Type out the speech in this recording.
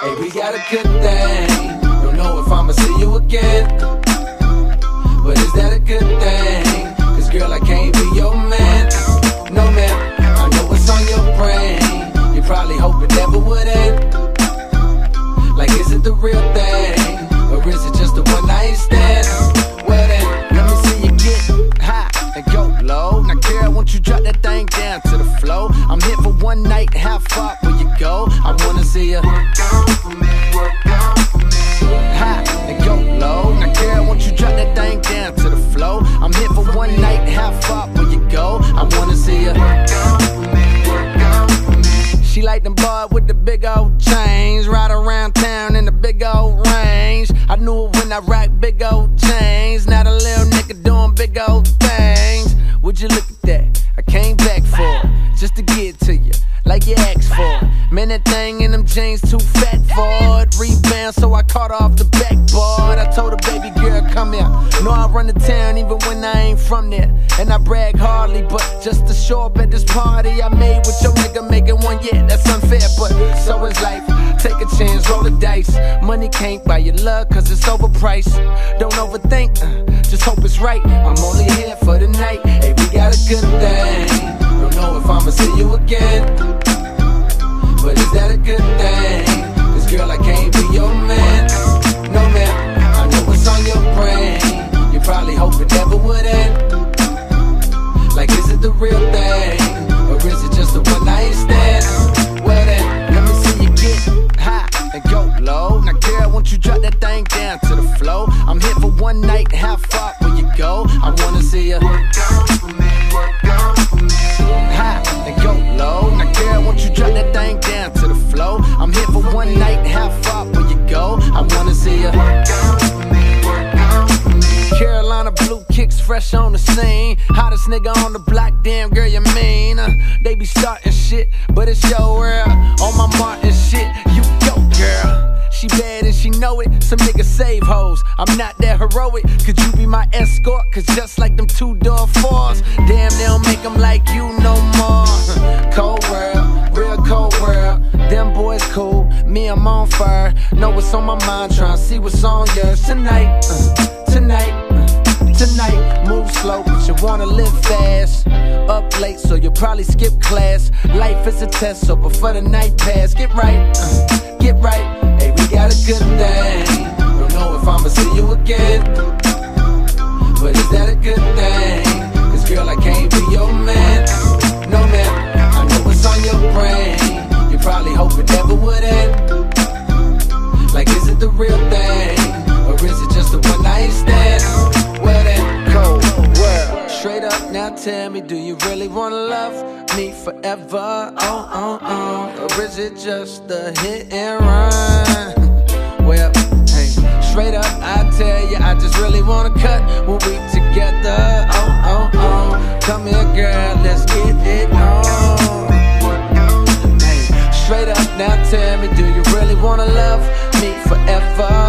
Hey, we got a good thing. Don't know if I'ma see you again. Flow? I'm here for one night, how far will you go? I wanna see you. High and go low. Now, girl, won't you drop that thing down to the flow? I'm here for one night, how far will you go? I wanna see you. She like them boy with the big old chains, ride around town in the big old range. I knew it when I rock big old chains. Just to get to you, like you asked for. Man, that thing in them jeans too fat for it. Rebound, so I caught off the backboard. I told her, baby girl, come here. Know I run the town even when I ain't from there. And I brag hardly, but just to show up at this party I made with your nigga making one, yeah, that's unfair, but so is life. Take a chance, roll the dice. Money can't buy your love, cause it's overpriced. Don't overthink, uh, just hope it's right. I'm only here for the night. Hey, we got a good thing. I'ma see you again. But is that a good thing? Cause girl, I can't be your man. No man, I know what's on your brain. You probably hope it never would end. Like, is it the real thing? Or is it just a one night stand? Well then, let me see you get high and go low. Now, girl, won't you drop that thing down to the flow? I'm here for one night, how far will you go? I wanna see you. Hottest nigga on the block, damn girl, you mean? Uh, they be starting shit, but it's your world. On my Martin shit, you go, girl. She bad and she know it. Some niggas save hoes. I'm not that heroic. Could you be my escort? Cause just like them two door fours, damn, they don't make them like you no more. cold world, real cold world. Them boys cool, me, I'm on fire. Know what's on my mind, tryna see what's on yours tonight. uh, tonight. Tonight, move slow, but you wanna live fast. Up late, so you'll probably skip class. Life is a test, so before the night pass, get right, uh, get right. Hey, we got a good thing. Don't know if I'ma see you again, but is that a good thing? Now tell me, do you really wanna love me forever? Oh, oh, oh. Or is it just a hit and run? Well, hey, straight up, I tell you, I just really wanna cut when we together. Oh, oh, oh. Come here, girl, let's get it on. Hey, straight up now tell me, do you really wanna love me forever?